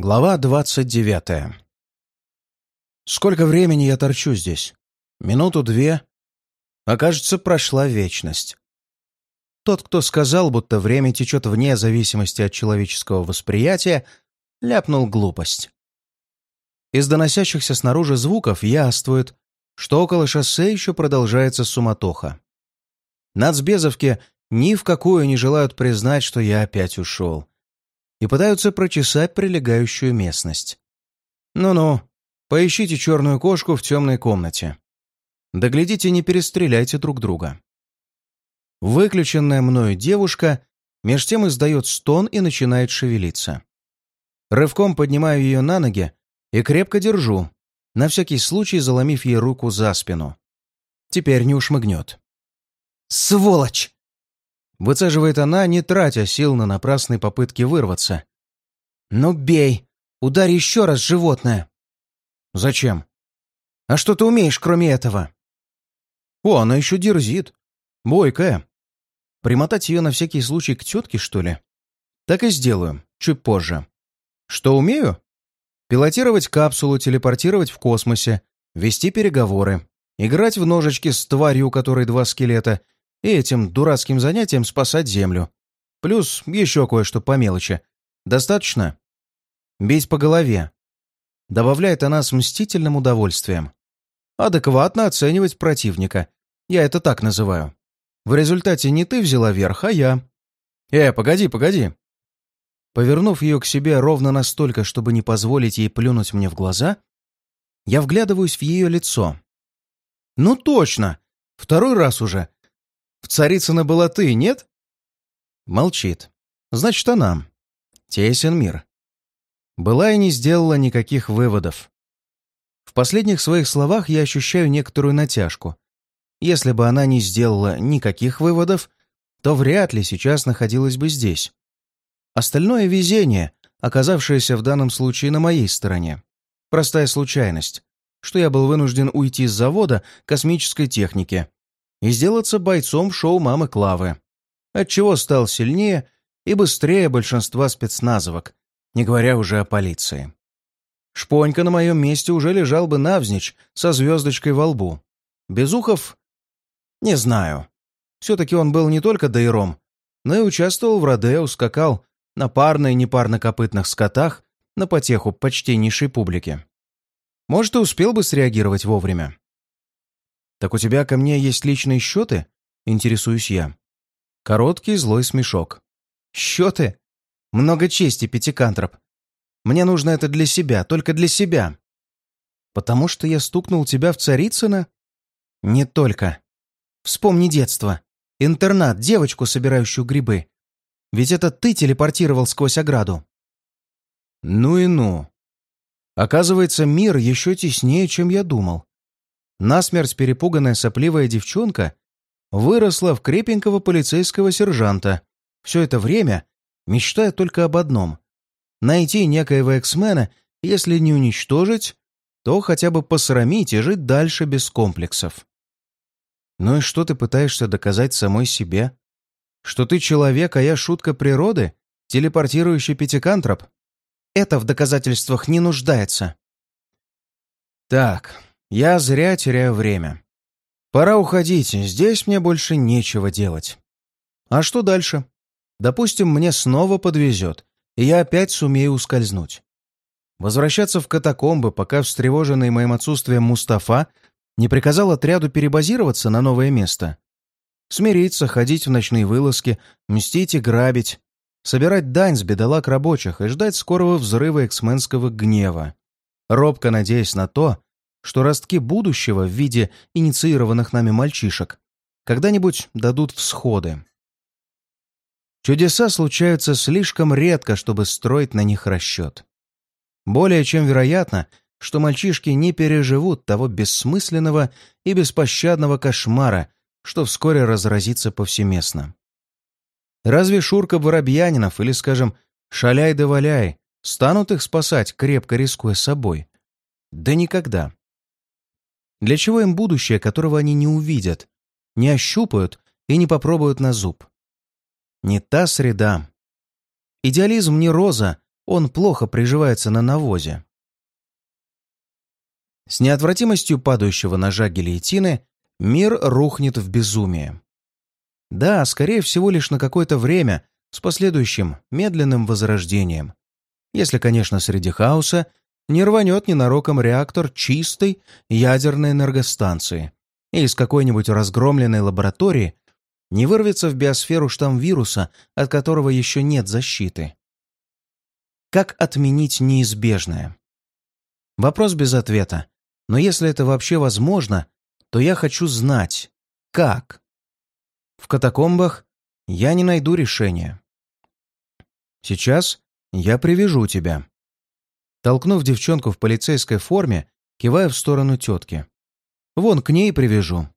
Глава двадцать девятая. Сколько времени я торчу здесь? Минуту-две? Окажется, прошла вечность. Тот, кто сказал, будто время течет вне зависимости от человеческого восприятия, ляпнул глупость. Из доносящихся снаружи звуков яствует, что около шоссе еще продолжается суматоха. Нацбезовки ни в какую не желают признать, что я опять ушел и пытаются прочесать прилегающую местность. Ну-ну, поищите черную кошку в темной комнате. Доглядите, не перестреляйте друг друга. Выключенная мною девушка меж тем издает стон и начинает шевелиться. Рывком поднимаю ее на ноги и крепко держу, на всякий случай заломив ей руку за спину. Теперь не ушмыгнет. «Сволочь!» Выцеживает она, не тратя сил на напрасные попытки вырваться. «Ну бей! Ударь еще раз, животное!» «Зачем? А что ты умеешь, кроме этого?» «О, она еще дерзит. Бойкая. Примотать ее на всякий случай к тетке, что ли?» «Так и сделаю, чуть позже. Что умею? Пилотировать капсулу, телепортировать в космосе, вести переговоры, играть в ножички с тварью, у которой два скелета — и этим дурацким занятием спасать Землю. Плюс еще кое-что по мелочи. Достаточно? Бить по голове. Добавляет она с мстительным удовольствием. Адекватно оценивать противника. Я это так называю. В результате не ты взяла верх, а я. Э, погоди, погоди. Повернув ее к себе ровно настолько, чтобы не позволить ей плюнуть мне в глаза, я вглядываюсь в ее лицо. «Ну точно! Второй раз уже. В Царицына была ты, нет?» Молчит. «Значит, она. Тесен мир». Была и не сделала никаких выводов. В последних своих словах я ощущаю некоторую натяжку. Если бы она не сделала никаких выводов, то вряд ли сейчас находилась бы здесь. Остальное везение, оказавшееся в данном случае на моей стороне. Простая случайность, что я был вынужден уйти с завода космической техники и сделаться бойцом шоу мамы Клавы, отчего стал сильнее и быстрее большинства спецназовок, не говоря уже о полиции. Шпонька на моем месте уже лежал бы навзничь со звездочкой во лбу. Безухов? Не знаю. Все-таки он был не только дайром, но и участвовал в Родео, скакал на парно- и непарнокопытных скотах на потеху почтеннейшей публики. Может, и успел бы среагировать вовремя. «Так у тебя ко мне есть личные счеты?» — интересуюсь я. Короткий злой смешок. «Счеты? Много чести, пятикантроп. Мне нужно это для себя, только для себя. Потому что я стукнул тебя в Царицыно? Не только. Вспомни детство. Интернат, девочку, собирающую грибы. Ведь это ты телепортировал сквозь ограду. Ну и ну. Оказывается, мир еще теснее, чем я думал насмерть перепуганная сопливая девчонка выросла в крепенького полицейского сержанта, все это время мечтая только об одном — найти некоего эксмена, если не уничтожить, то хотя бы посрамить и жить дальше без комплексов. Ну и что ты пытаешься доказать самой себе? Что ты человек, а я шутка природы, телепортирующий пятикантроп? Это в доказательствах не нуждается. Так, я зря теряю время. Пора уходить, здесь мне больше нечего делать. А что дальше? Допустим, мне снова подвезет, и я опять сумею ускользнуть. Возвращаться в катакомбы, пока встревоженный моим отсутствием Мустафа не приказал отряду перебазироваться на новое место. Смириться, ходить в ночные вылазки, мстить и грабить, собирать дань с бедолаг рабочих и ждать скорого взрыва эксменского гнева, робко надеясь на то, что ростки будущего в виде инициированных нами мальчишек когда-нибудь дадут всходы. Чудеса случаются слишком редко, чтобы строить на них расчет. Более чем вероятно, что мальчишки не переживут того бессмысленного и беспощадного кошмара, что вскоре разразится повсеместно. Разве Шурка Воробьянинов или, скажем, Шаляй да Валяй станут их спасать, крепко рискуя собой? Да никогда. Для чего им будущее, которого они не увидят, не ощупают и не попробуют на зуб? Не та среда. Идеализм не роза, он плохо приживается на навозе. С неотвратимостью падающего ножа гильотины мир рухнет в безумие. Да, скорее всего, лишь на какое-то время, с последующим медленным возрождением. Если, конечно, среди хаоса не рванет ненароком реактор чистой ядерной энергостанции и из какой-нибудь разгромленной лаборатории не вырвется в биосферу штамм вируса, от которого еще нет защиты. Как отменить неизбежное? Вопрос без ответа. Но если это вообще возможно, то я хочу знать, как. В катакомбах я не найду решения. Сейчас я привяжу тебя. Толкнув девчонку в полицейской форме, киваю в сторону тетки. Вон к ней привяжу.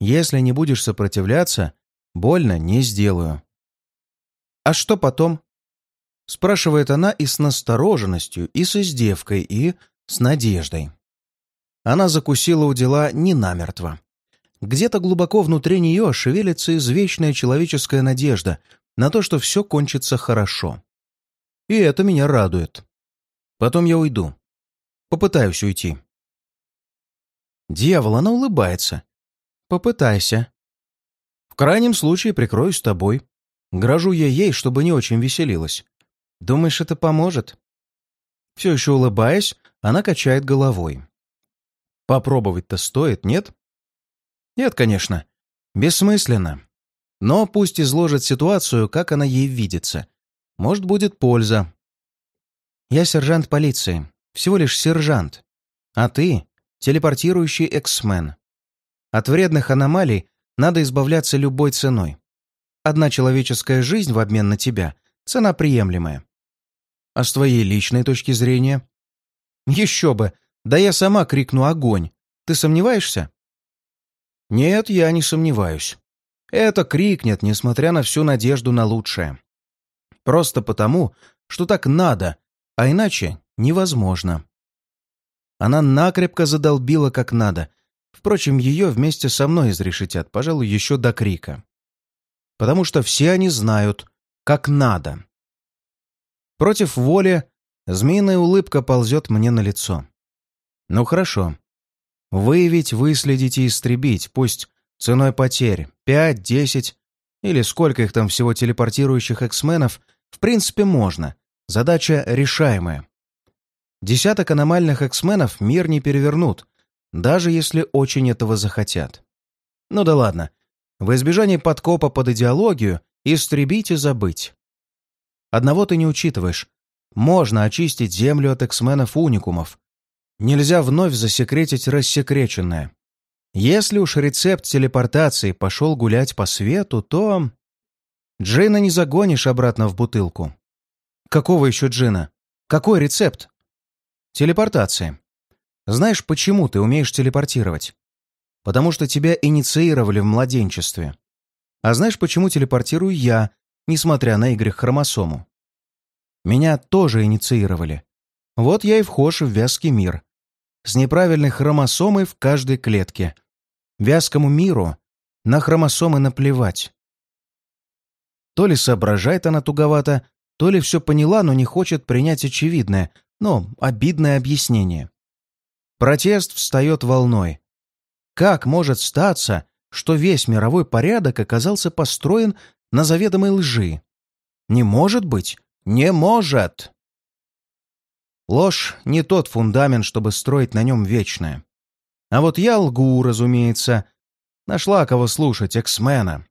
Если не будешь сопротивляться, больно не сделаю. А что потом? Спрашивает она и с настороженностью, и с издевкой, и с надеждой. Она закусила у дела не намертво. Где-то глубоко внутри нее шевелится извечная человеческая надежда на то, что все кончится хорошо. И это меня радует. Потом я уйду. Попытаюсь уйти. Дьявол, она улыбается. Попытайся. В крайнем случае прикроюсь тобой. Грожу я ей, чтобы не очень веселилась. Думаешь, это поможет? Все еще улыбаясь, она качает головой. Попробовать-то стоит, нет? Нет, конечно. Бессмысленно. Но пусть изложит ситуацию, как она ей видится. Может, будет польза. Я сержант полиции. Всего лишь сержант. А ты — телепортирующий эксмен. От вредных аномалий надо избавляться любой ценой. Одна человеческая жизнь в обмен на тебя — цена приемлемая. А с твоей личной точки зрения? Еще бы! Да я сама крикну «Огонь!» Ты сомневаешься? Нет, я не сомневаюсь. Это крикнет, несмотря на всю надежду на лучшее. Просто потому, что так надо, а иначе невозможно. Она накрепко задолбила как надо. Впрочем, ее вместе со мной изрешетят, пожалуй, еще до крика. Потому что все они знают, как надо. Против воли змеиная улыбка ползет мне на лицо. Ну хорошо. Выявить, выследить и истребить, пусть ценой потерь, пять, десять или сколько их там всего телепортирующих эксменов, в принципе, можно. Задача решаемая. Десяток аномальных эксменов мир не перевернут, даже если очень этого захотят. Ну да ладно. В избежании подкопа под идеологию истребить и забыть. Одного ты не учитываешь. Можно очистить Землю от эксменов-уникумов. Нельзя вновь засекретить рассекреченное. Если уж рецепт телепортации пошел гулять по свету, то... Джина не загонишь обратно в бутылку. Какого еще джина? Какой рецепт? Телепортация. Знаешь, почему ты умеешь телепортировать? Потому что тебя инициировали в младенчестве. А знаешь, почему телепортирую я, несмотря на Y-хромосому. Меня тоже инициировали. Вот я и вхож в вязкий мир. С неправильной хромосомой в каждой клетке. Вязкому миру на хромосомы наплевать. То ли соображает она туговато, то ли все поняла, но не хочет принять очевидное, но обидное объяснение. Протест встает волной. Как может статься, что весь мировой порядок оказался построен на заведомой лжи. Не может быть! Не может! Ложь — не тот фундамент, чтобы строить на нем вечное. А вот я лгу, разумеется. Нашла кого слушать, эксмена.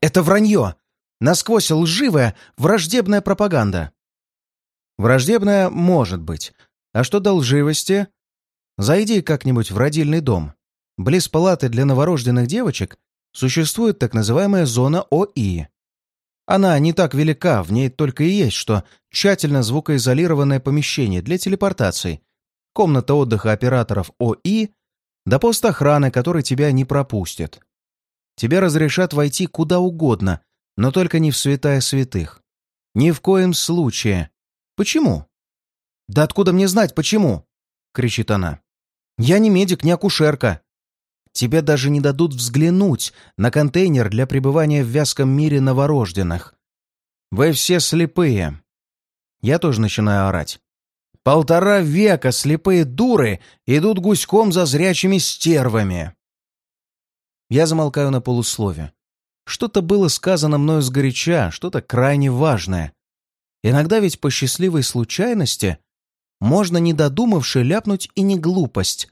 Это вранье! Насквозь лживая, враждебная пропаганда. Враждебная может быть. А что до лживости? Зайди как-нибудь в родильный дом. Близ палаты для новорожденных девочек существует так называемая зона ОИ. Она не так велика, в ней только и есть, что тщательно звукоизолированное помещение для телепортации, комната отдыха операторов ОИ, да пост охраны, который тебя не пропустит. Тебе разрешат войти куда угодно, но только не в святая святых. Ни в коем случае. Почему? «Да откуда мне знать, почему?» — кричит она. «Я не медик, не акушерка тебе даже не дадут взглянуть на контейнер для пребывания в вязком мире новорожденных. Вы все слепые. Я тоже начинаю орать. Полтора века слепые дуры идут гуськом за зрячими стервами. Я замолкаю на полуслове. Что-то было сказано мною сгоряча, что-то крайне важное. Иногда ведь по счастливой случайности можно, не додумавши, ляпнуть и не глупость.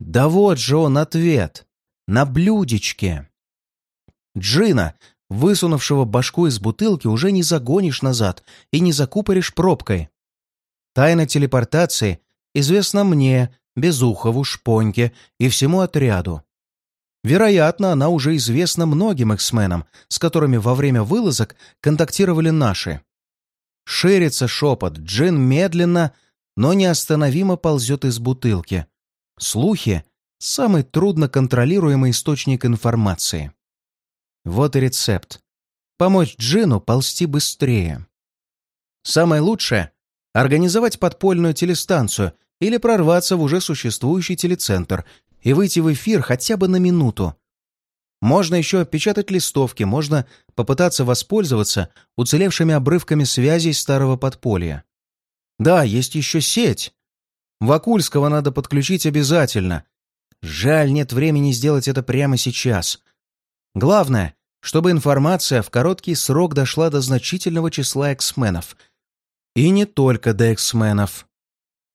Да вот же он ответ. На блюдечке. Джина, высунувшего башку из бутылки, уже не загонишь назад и не закупоришь пробкой. Тайна телепортации известна мне, Безухову, Шпоньке и всему отряду. Вероятно, она уже известна многим эксменам, с которыми во время вылазок контактировали наши. Ширится шепот, Джин медленно, но неостановимо ползет из бутылки. Слухи — самый трудно контролируемый источник информации. Вот и рецепт. Помочь Джину ползти быстрее. Самое лучшее — организовать подпольную телестанцию или прорваться в уже существующий телецентр и выйти в эфир хотя бы на минуту. Можно еще печатать листовки, можно попытаться воспользоваться уцелевшими обрывками связей старого подполья. Да, есть еще сеть. Вакульского надо подключить обязательно. Жаль, нет времени сделать это прямо сейчас. Главное, чтобы информация в короткий срок дошла до значительного числа эксменов. И не только до эксменов.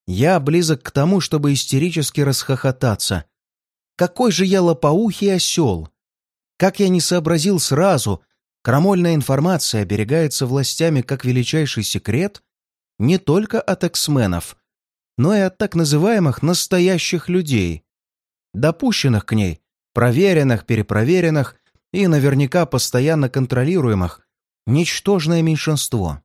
Я близок к тому, чтобы истерически расхохотаться. Какой же я лопоухий осел! Как я не сообразил сразу, крамольная информация оберегается властями как величайший секрет не только от эксменов, но и от так называемых настоящих людей, допущенных к ней, проверенных, перепроверенных и наверняка постоянно контролируемых, ничтожное меньшинство.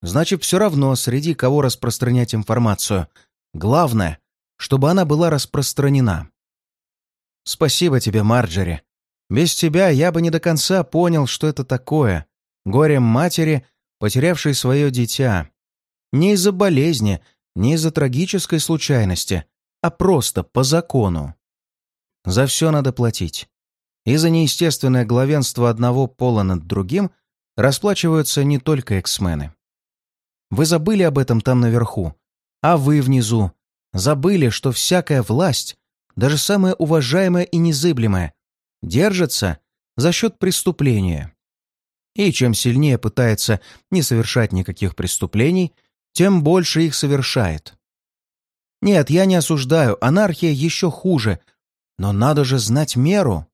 Значит, все равно, среди кого распространять информацию. Главное, чтобы она была распространена. Спасибо тебе, Марджери. Без тебя я бы не до конца понял, что это такое. Горем матери, потерявшей свое дитя. Не из-за болезни, не из-за трагической случайности, а просто по закону. За все надо платить. И за неестественное главенство одного пола над другим расплачиваются не только эксмены. Вы забыли об этом там наверху, а вы внизу забыли, что всякая власть даже самое уважаемое и незыблемое, держится за счет преступления. И чем сильнее пытается не совершать никаких преступлений, тем больше их совершает. Нет, я не осуждаю, анархия еще хуже, но надо же знать меру.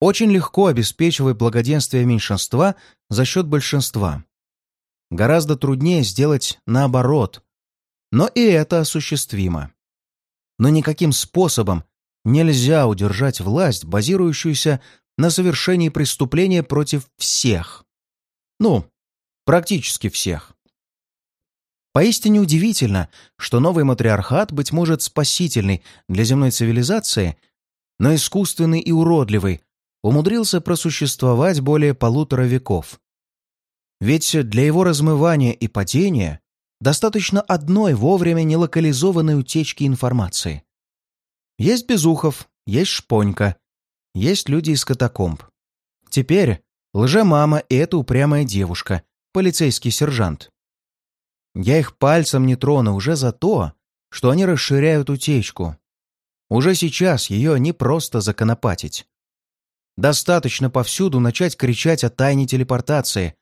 Очень легко обеспечивать благоденствие меньшинства за счет большинства. Гораздо труднее сделать наоборот, но и это осуществимо но никаким способом нельзя удержать власть, базирующуюся на совершении преступления против всех. Ну, практически всех. Поистине удивительно, что новый матриархат, быть может, спасительный для земной цивилизации, но искусственный и уродливый, умудрился просуществовать более полутора веков. Ведь для его размывания и падения Достаточно одной вовремя нелокализованной утечки информации. Есть Безухов, есть Шпонька, есть люди из катакомб. Теперь лжемама и эта упрямая девушка, полицейский сержант. Я их пальцем не трону уже за то, что они расширяют утечку. Уже сейчас ее не просто законопатить. Достаточно повсюду начать кричать о тайне телепортации,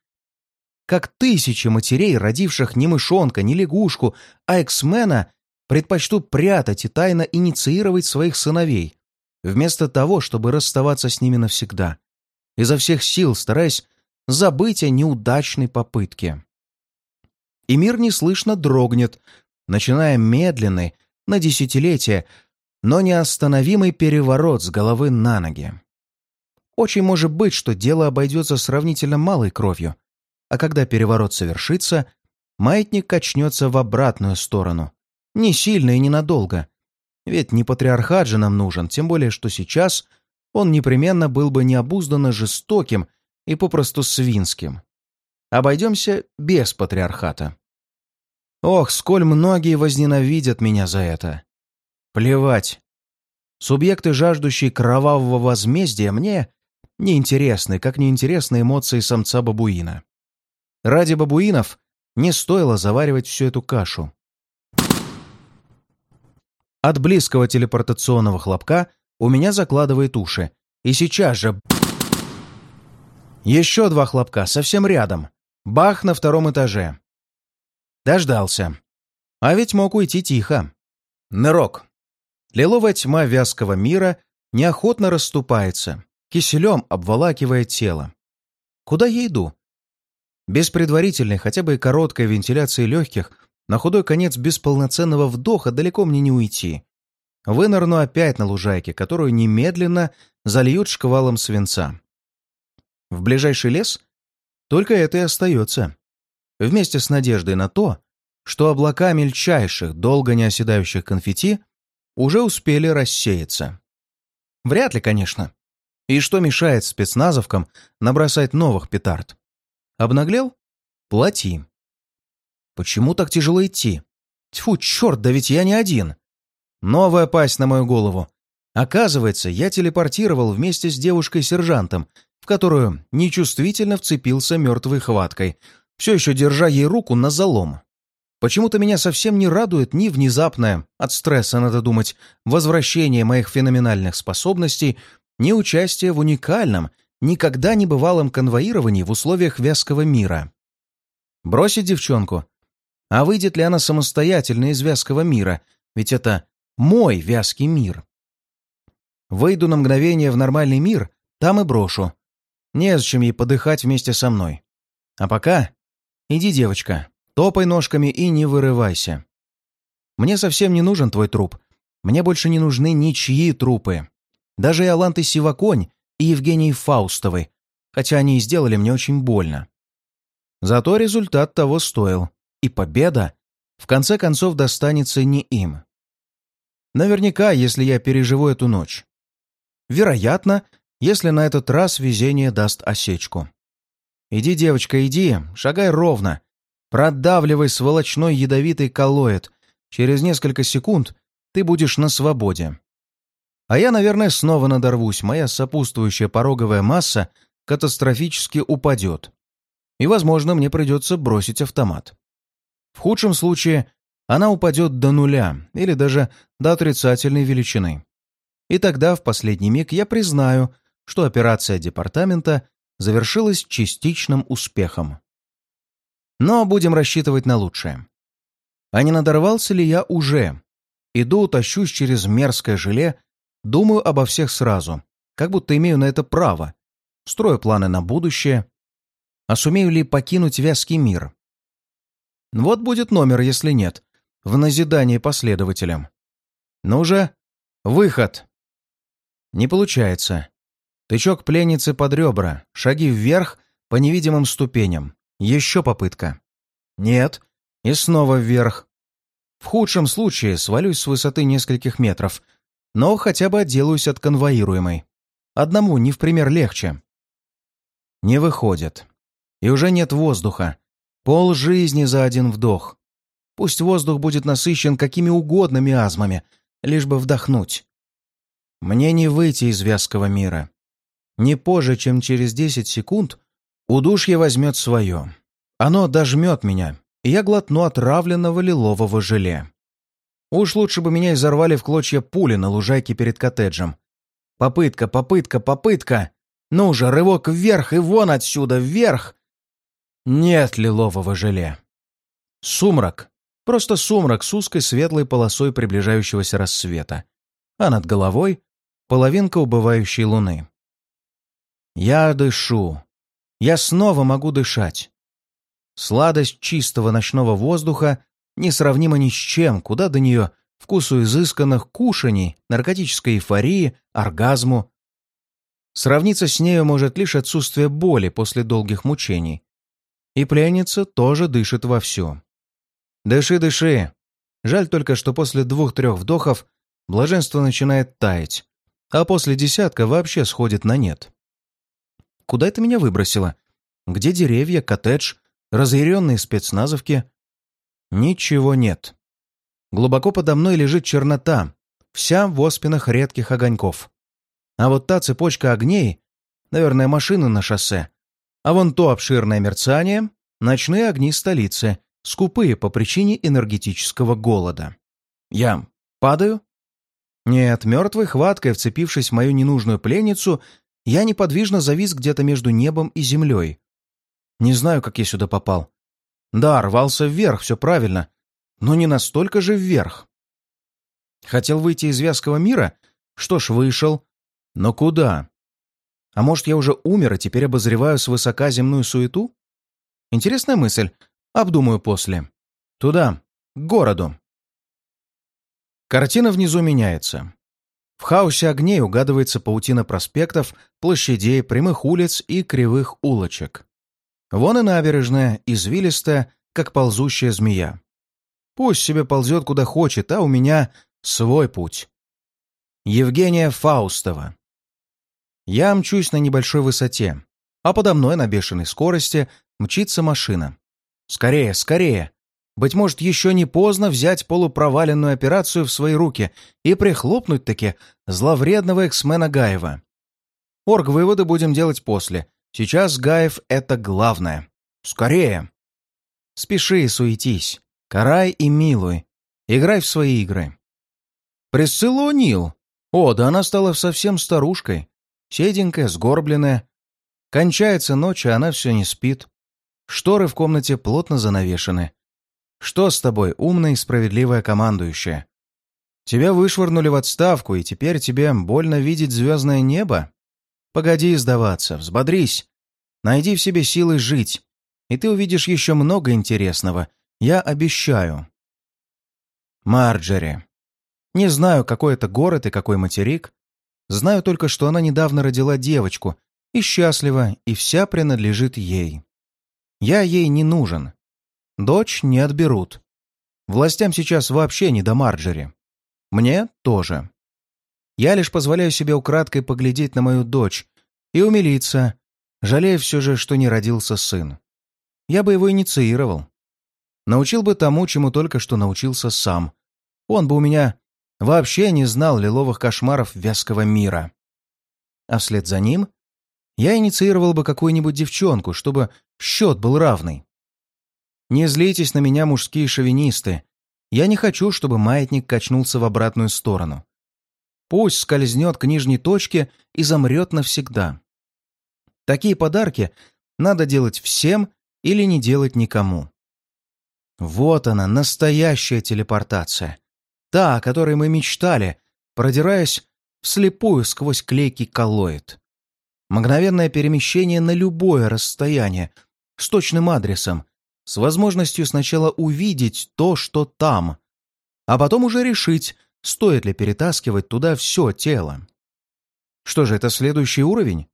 как тысячи матерей, родивших не мышонка, не лягушку, а эксмена, предпочтут прятать и тайно инициировать своих сыновей, вместо того, чтобы расставаться с ними навсегда, изо всех сил стараясь забыть о неудачной попытке. И мир неслышно дрогнет, начиная медленный, на десятилетия, но неостановимый переворот с головы на ноги. Очень может быть, что дело обойдется сравнительно малой кровью, а когда переворот совершится, маятник качнется в обратную сторону. Не сильно и ненадолго. Ведь не патриархат же нам нужен, тем более, что сейчас он непременно был бы необузданно жестоким и попросту свинским. Обойдемся без патриархата. Ох, сколь многие возненавидят меня за это. Плевать. Субъекты, жаждущие кровавого возмездия, мне неинтересны, как неинтересны эмоции самца бабуина. Ради бабуинов не стоило заваривать всю эту кашу. От близкого телепортационного хлопка у меня закладывает уши. И сейчас же... Еще два хлопка, совсем рядом. Бах на втором этаже. Дождался. А ведь мог уйти тихо. Нырок. Лиловая тьма вязкого мира неохотно расступается, киселем обволакивая тело. Куда я иду? Без предварительной, хотя бы и короткой вентиляции легких, на худой конец без полноценного вдоха далеко мне не уйти. Вынырну опять на лужайке, которую немедленно зальют шквалом свинца. В ближайший лес только это и остается. Вместе с надеждой на то, что облака мельчайших, долго не оседающих конфетти уже успели рассеяться. Вряд ли, конечно. И что мешает спецназовкам набросать новых петард? Обнаглел? Плати. Почему так тяжело идти? Тьфу, черт, да ведь я не один. Новая пасть на мою голову. Оказывается, я телепортировал вместе с девушкой-сержантом, в которую нечувствительно вцепился мертвой хваткой, все еще держа ей руку на залом. Почему-то меня совсем не радует ни внезапное, от стресса надо думать, возвращение моих феноменальных способностей, ни участие в уникальном, никогда не бывалом конвоировании в условиях вязкого мира. Бросить девчонку? А выйдет ли она самостоятельно из вязкого мира? Ведь это мой вязкий мир. Выйду на мгновение в нормальный мир, там и брошу. Незачем ей подыхать вместе со мной. А пока иди, девочка, Топай ножками и не вырывайся. Мне совсем не нужен твой труп. Мне больше не нужны ничьи трупы. Даже и Аланты Сиваконь, и Евгений Фаустовой, хотя они и сделали мне очень больно. Зато результат того стоил, и победа в конце концов достанется не им. Наверняка, если я переживу эту ночь. Вероятно, если на этот раз везение даст осечку. Иди, девочка, иди, шагай ровно, Продавливай сволочной ядовитый коллоид. Через несколько секунд ты будешь на свободе. А я, наверное, снова надорвусь. Моя сопутствующая пороговая масса катастрофически упадет. И, возможно, мне придется бросить автомат. В худшем случае она упадет до нуля или даже до отрицательной величины. И тогда, в последний миг, я признаю, что операция департамента завершилась частичным успехом. Но будем рассчитывать на лучшее. А не надорвался ли я уже? Иду, тащусь через мерзкое желе, думаю обо всех сразу, как будто имею на это право. Строю планы на будущее. А сумею ли покинуть вязкий мир? Вот будет номер, если нет, в назидание последователям. Ну же, выход! Не получается. Тычок пленницы под ребра, шаги вверх по невидимым ступеням. Еще попытка. Нет. И снова вверх. В худшем случае свалюсь с высоты нескольких метров, но хотя бы отделаюсь от конвоируемой. Одному не в пример легче. Не выходит. И уже нет воздуха. Пол жизни за один вдох. Пусть воздух будет насыщен какими угодно миазмами, лишь бы вдохнуть. Мне не выйти из вязкого мира. Не позже, чем через 10 секунд, Удушье возьмет свое. Оно дожмет меня, и я глотну отравленного лилового желе. Уж лучше бы меня изорвали в клочья пули на лужайке перед коттеджем. Попытка, попытка, попытка! Ну же, рывок вверх и вон отсюда, вверх! Нет лилового желе. Сумрак. Просто сумрак с узкой светлой полосой приближающегося рассвета. А над головой — половинка убывающей луны. Я дышу, я снова могу дышать. Сладость чистого ночного воздуха несравнима ни с чем, куда до нее вкусу изысканных кушаний, наркотической эйфории, оргазму. Сравниться с нею может лишь отсутствие боли после долгих мучений. И пленница тоже дышит вовсю. Дыши, дыши. Жаль только, что после двух-трех вдохов блаженство начинает таять, а после десятка вообще сходит на нет. Куда это меня выбросило? Где деревья, коттедж, разъяренные спецназовки? Ничего нет. Глубоко подо мной лежит чернота, вся в оспинах редких огоньков. А вот та цепочка огней, наверное, машины на шоссе, а вон то обширное мерцание, ночные огни столицы, скупые по причине энергетического голода. Я падаю? Нет, мертвой хваткой, вцепившись в мою ненужную пленницу, я неподвижно завис где-то между небом и землей. Не знаю, как я сюда попал. Да, рвался вверх, все правильно, но не настолько же вверх. Хотел выйти из вязкого мира? Что ж, вышел. Но куда? А может, я уже умер и теперь обозреваю свысока земную суету? Интересная мысль. Обдумаю после. Туда, к городу. Картина внизу меняется. В хаосе огней угадывается паутина проспектов, площадей, прямых улиц и кривых улочек. Вон и набережная, извилистая, как ползущая змея. Пусть себе ползет куда хочет, а у меня свой путь. Евгения Фаустова. Я мчусь на небольшой высоте, а подо мной на бешеной скорости мчится машина. Скорее, скорее! Быть может, еще не поздно взять полупроваленную операцию в свои руки и прихлопнуть-таки зловредного эксмена Гаева. Орг-выводы будем делать после. Сейчас Гаев — это главное. Скорее! Спеши и суетись. Карай и милуй. Играй в свои игры. Присцилла О'Нил. О, да она стала совсем старушкой. Седенькая, сгорбленная. Кончается ночь, а она все не спит. Шторы в комнате плотно занавешены. Что с тобой, умная и справедливая командующая? Тебя вышвырнули в отставку, и теперь тебе больно видеть звездное небо? Погоди сдаваться, взбодрись. Найди в себе силы жить, и ты увидишь еще много интересного. Я обещаю. Марджери. Не знаю, какой это город и какой материк. Знаю только, что она недавно родила девочку, и счастлива, и вся принадлежит ей. Я ей не нужен. Дочь не отберут. Властям сейчас вообще не до Марджери. Мне тоже. Я лишь позволяю себе украдкой поглядеть на мою дочь и умилиться, жалея все же, что не родился сын. Я бы его инициировал. Научил бы тому, чему только что научился сам. Он бы у меня вообще не знал лиловых кошмаров вязкого мира. А вслед за ним я инициировал бы какую-нибудь девчонку, чтобы счет был равный. Не злитесь на меня, мужские шовинисты. Я не хочу, чтобы маятник качнулся в обратную сторону. Пусть скользнет к нижней точке и замрет навсегда. Такие подарки надо делать всем или не делать никому. Вот она, настоящая телепортация. Та, о которой мы мечтали, продираясь вслепую сквозь клейкий коллоид. Мгновенное перемещение на любое расстояние, с точным адресом, с возможностью сначала увидеть то, что там, а потом уже решить, стоит ли перетаскивать туда все тело. Что же, это следующий уровень?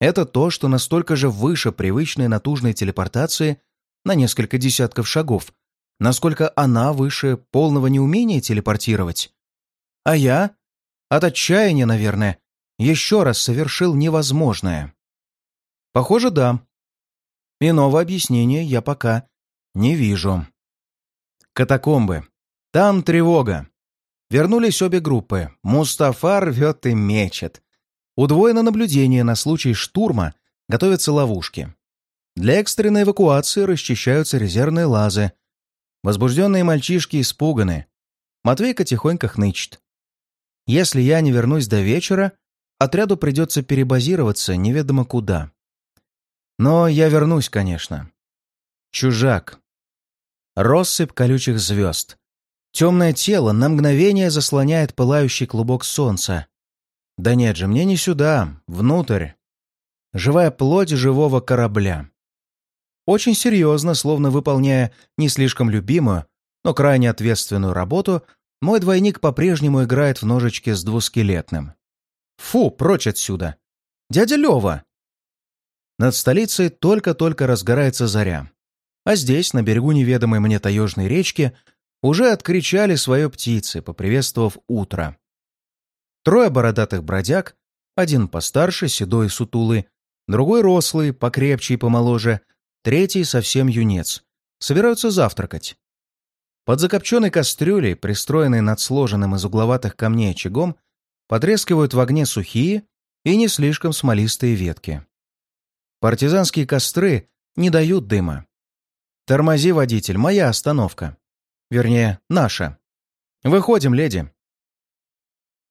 Это то, что настолько же выше привычной натужной телепортации на несколько десятков шагов, насколько она выше полного неумения телепортировать. А я, от отчаяния, наверное, еще раз совершил невозможное. Похоже, да. Иного объяснения я пока не вижу. Катакомбы. Там тревога. Вернулись обе группы. Мустафа рвет и мечет. Удвоено наблюдение на случай штурма, готовятся ловушки. Для экстренной эвакуации расчищаются резервные лазы. Возбужденные мальчишки испуганы. Матвейка тихонько хнычет. Если я не вернусь до вечера, отряду придется перебазироваться неведомо куда. Но я вернусь, конечно. Чужак. Россыпь колючих звезд. Темное тело на мгновение заслоняет пылающий клубок солнца. Да нет же, мне не сюда, внутрь. Живая плоть живого корабля. Очень серьезно, словно выполняя не слишком любимую, но крайне ответственную работу, мой двойник по-прежнему играет в ножички с двускелетным. Фу, прочь отсюда! Дядя Лева! Над столицей только-только разгорается заря. А здесь, на берегу неведомой мне таежной речки, уже откричали свое птицы, поприветствовав утро. Трое бородатых бродяг, один постарше, седой и сутулый, другой рослый, покрепче и помоложе, третий совсем юнец, собираются завтракать. Под закопченной кастрюлей, пристроенной над сложенным из угловатых камней очагом, потрескивают в огне сухие и не слишком смолистые ветки. Партизанские костры не дают дыма. «Тормози, водитель, моя остановка. Вернее, наша. Выходим, леди».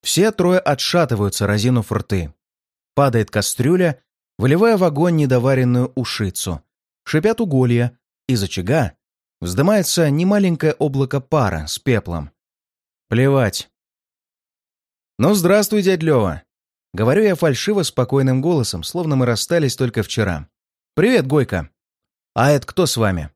Все трое отшатываются, разинув рты. Падает кастрюля, выливая в огонь недоваренную ушицу. Шипят уголья. Из очага вздымается немаленькое облако пара с пеплом. Плевать. «Ну, здравствуй, дядь Лёва!» Говорю я фальшиво спокойным голосом, словно мы расстались только вчера. «Привет, Гойка!» «А это кто с вами?»